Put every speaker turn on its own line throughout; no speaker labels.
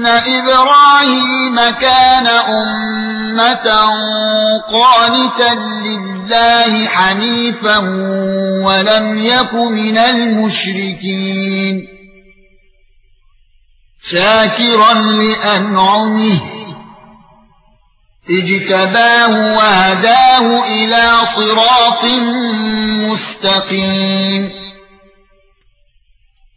ان إبراهيم كان امه قانتا لله حنيفا ولم يك من المشركين شاكرا لانعمه اجتباه وهداه إلى صراط مستقيم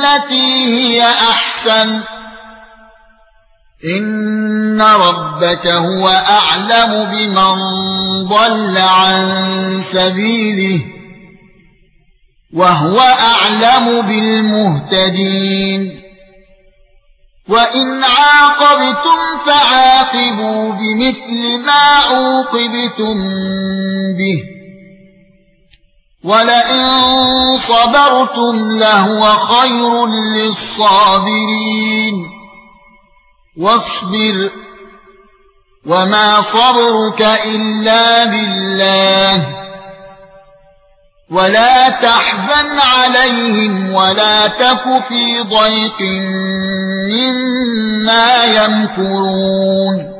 بالتي هي أحسن. إن ربك هو أعلم بمن ضل عن سبيله وهو أعلم بالمهتدين. وإن عاقبتم فعاقبوا بمثل ما عوقبتم به. ولئن صبرتم لهو خير للصابرين واصبر وما صبرك الا بالله ولا تحزن عليهم ولا تك في ضيق مما يمكرون